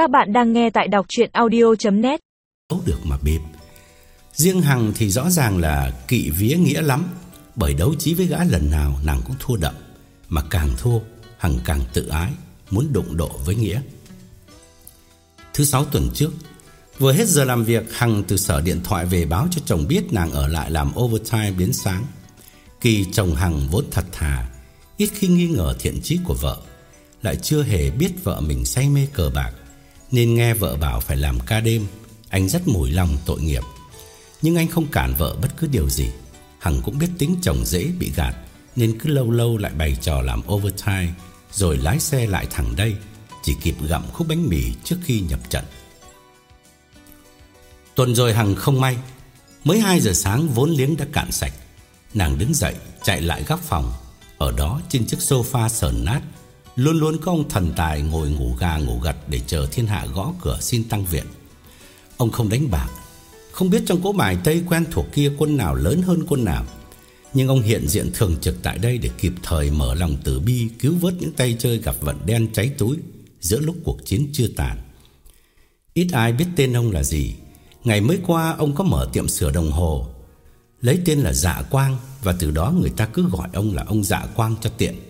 Các bạn đang nghe tại đọc chuyện audio.net Đấu được mà bịp. Riêng Hằng thì rõ ràng là kỵ vía nghĩa lắm. Bởi đấu trí với gã lần nào nàng cũng thua đậm. Mà càng thua, Hằng càng tự ái, Muốn đụng độ với Nghĩa. Thứ sáu tuần trước, Vừa hết giờ làm việc, Hằng từ sở điện thoại về báo cho chồng biết Nàng ở lại làm overtime đến sáng. Kỳ chồng Hằng vốn thật thà, Ít khi nghi ngờ thiện trí của vợ, Lại chưa hề biết vợ mình say mê cờ bạc. Nên nghe vợ bảo phải làm ca đêm. Anh rất mùi lòng tội nghiệp. Nhưng anh không cản vợ bất cứ điều gì. Hằng cũng biết tính chồng dễ bị gạt, Nên cứ lâu lâu lại bày trò làm overtime, Rồi lái xe lại thẳng đây, Chỉ kịp gặm khúc bánh mì trước khi nhập trận. Tuần rồi Hằng không may. Mới 2 giờ sáng vốn liếng đã cạn sạch. Nàng đứng dậy, chạy lại góc phòng. Ở đó trên chiếc sofa sờn nát Luôn luôn có ông thần tài ngồi ngủ gà ngủ gật Để chờ thiên hạ gõ cửa xin tăng viện. Ông không đánh bạc. Không biết trong cỗ bài Tây quen thuộc kia quân nào lớn hơn quân nào. Nhưng ông hiện diện thường trực tại đây Để kịp thời mở lòng tử bi, Cứu vớt những tay chơi gặp vận đen cháy túi Giữa lúc cuộc chiến chưa tàn. Ít ai biết tên ông là gì. Ngày mới qua, ông có mở tiệm sửa đồng hồ. Lấy tên là Dạ Quang Và từ đó người ta cứ gọi ông là ông Dạ Quang cho tiện.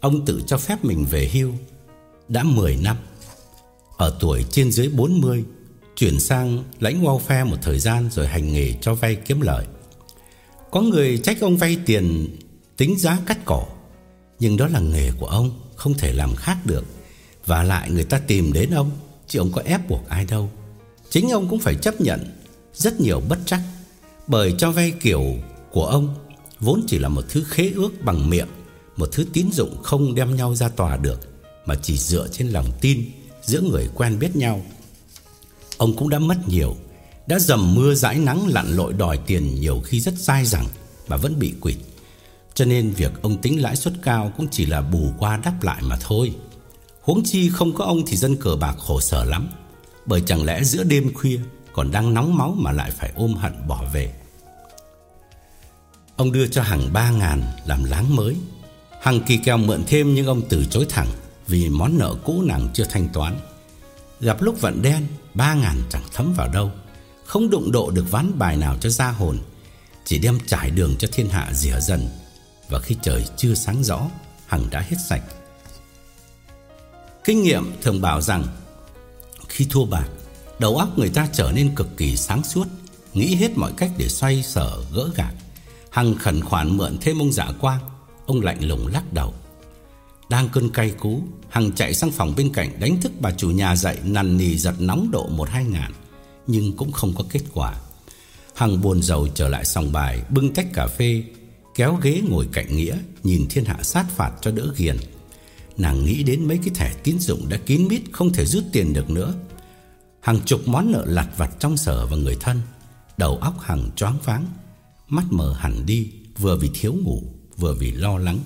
Ông tự cho phép mình về hưu. Đã 10 năm. Ở tuổi trên dưới 40 Chuyển sang lãnh welfare một thời gian Rồi hành nghề cho vay kiếm lời Có người trách ông vay tiền Tính giá cắt cổ Nhưng đó là nghề của ông, Không thể làm khác được. Và lại người ta tìm đến ông, Chứ ông có ép buộc ai đâu. Chính ông cũng phải chấp nhận Rất nhiều bất trắc. Bởi cho vay kiểu của ông Vốn chỉ là một thứ khế ước bằng miệng. Một thứ tín dụng không đem nhau ra tòa được, Mà chỉ dựa trên lòng tin Giữa người quen biết nhau. Ông cũng đã mất nhiều, Đã dầm mưa dãi nắng lặn lội đòi tiền Nhiều khi rất dai dẳng Mà vẫn bị quỵt. Cho nên việc ông tính lãi suất cao Cũng chỉ là bù qua đáp lại mà thôi. Huống chi không có ông thì dân cờ bạc khổ sở lắm, Bởi chẳng lẽ giữa đêm khuya Còn đang nóng máu mà lại phải ôm hận bỏ về? Ông đưa cho Hằng ba ngàn làm láng mới. Hằng kỳ kèo mượn thêm nhưng ông từ chối thẳng Vì món nợ cũ nàng chưa thanh toán. Gặp lúc vận đen, ba ngàn chẳng thấm vào đâu. Không đụng độ được ván bài nào cho ra hồn. Chỉ đem trải đường cho thiên hạ dìa dần. Và khi trời chưa sáng rõ, Hằng đã hết sạch. Kinh nghiệm thường bảo rằng, Khi thua bạc, Đầu óc người ta trở nên cực kỳ sáng suốt, Nghĩ hết mọi cách để xoay sở gỡ gạc. Hằng khẩn khoản mượn thêm ông giả quang. Ông lạnh lùng lắc đầu. Đang cơn cay cú, Hằng chạy sang phòng bên cạnh đánh thức bà chủ nhà dậy Nằn nì giật nóng độ một hai ngàn, Nhưng cũng không có kết quả. Hằng buồn rầu trở lại sòng bài, Bưng tách cà phê, Kéo ghế ngồi cạnh Nghĩa, Nhìn thiên hạ sát phạt cho đỡ ghiền. Nàng nghĩ đến mấy cái thẻ tín dụng đã kín mít, Không thể rút tiền được nữa. Hàng chục món nợ lặt vặt trong sở và người thân. Đầu óc Hằng choáng váng, Mắt mờ hẳn đi, Vừa vì thiếu ngủ. Vừa vì lo lắng.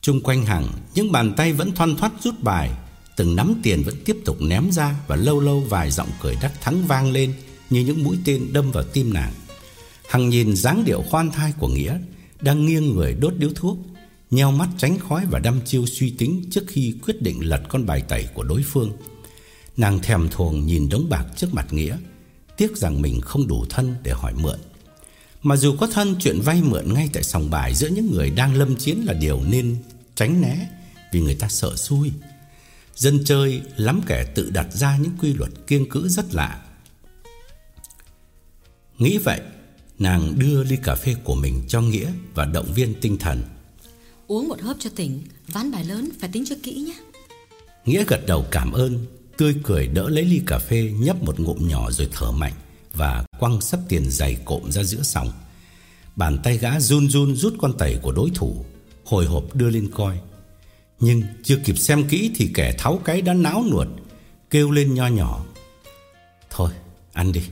Trung quanh Hằng Những bàn tay vẫn thoăn thoắt rút bài, Từng nắm tiền vẫn tiếp tục ném ra Và lâu lâu vài giọng cười đắc thắng vang lên Như những mũi tên đâm vào tim nàng. Hằng nhìn dáng điệu khoan thai của Nghĩa, Đang nghiêng người đốt điếu thuốc, Nheo mắt tránh khói và đăm chiêu suy tính Trước khi quyết định lật con bài tẩy của đối phương. Nàng thèm thuồng nhìn đống bạc trước mặt Nghĩa, Tiếc rằng mình không đủ thân để hỏi mượn. Mà dù có thân chuyện vay mượn ngay tại sòng bài Giữa những người đang lâm chiến là điều nên tránh né Vì người ta sợ xui. Dân chơi lắm kẻ tự đặt ra những quy luật kiêng cữ rất lạ. Nghĩ vậy Nàng đưa ly cà phê của mình cho Nghĩa Và động viên tinh thần. Uống một hớp cho tỉnh Ván bài lớn phải tính cho kỹ nhé. Nghĩa gật đầu cảm ơn Tươi cười đỡ lấy ly cà phê Nhấp một ngụm nhỏ rồi thở mạnh và quăng sấp tiền dày cộm ra giữa sòng. Bàn tay gã run run rút con tẩy của đối thủ, Hồi hộp đưa lên coi. Nhưng chưa kịp xem kỹ Thì kẻ tháo cái đã náo nuột, Kêu lên nho nhỏ. Thôi, ăn đi.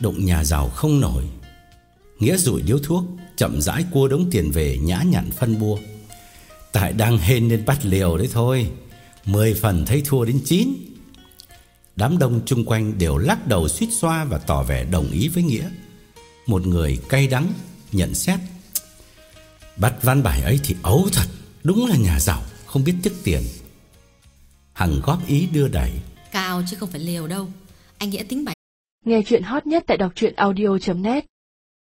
Động nhà giàu không nổi. Nghĩa rủi điếu thuốc, Chậm rãi cua đống tiền về nhã nhặn phân bua. Tại đang hên nên bắt liều đấy thôi, Mười phần thấy thua đến chín. Đám đông chung quanh đều lắc đầu suýt xoa Và tỏ vẻ đồng ý với Nghĩa. Một người cay đắng Nhận xét Bắt văn bài ấy thì ấu thật Đúng là nhà giàu Không biết tiếc tiền. Hằng góp ý đưa đẩy. Cao chứ không phải liều đâu. Anh Nghĩa tính bạch Nghe chuyện hot nhất tại đọc truyện audio.net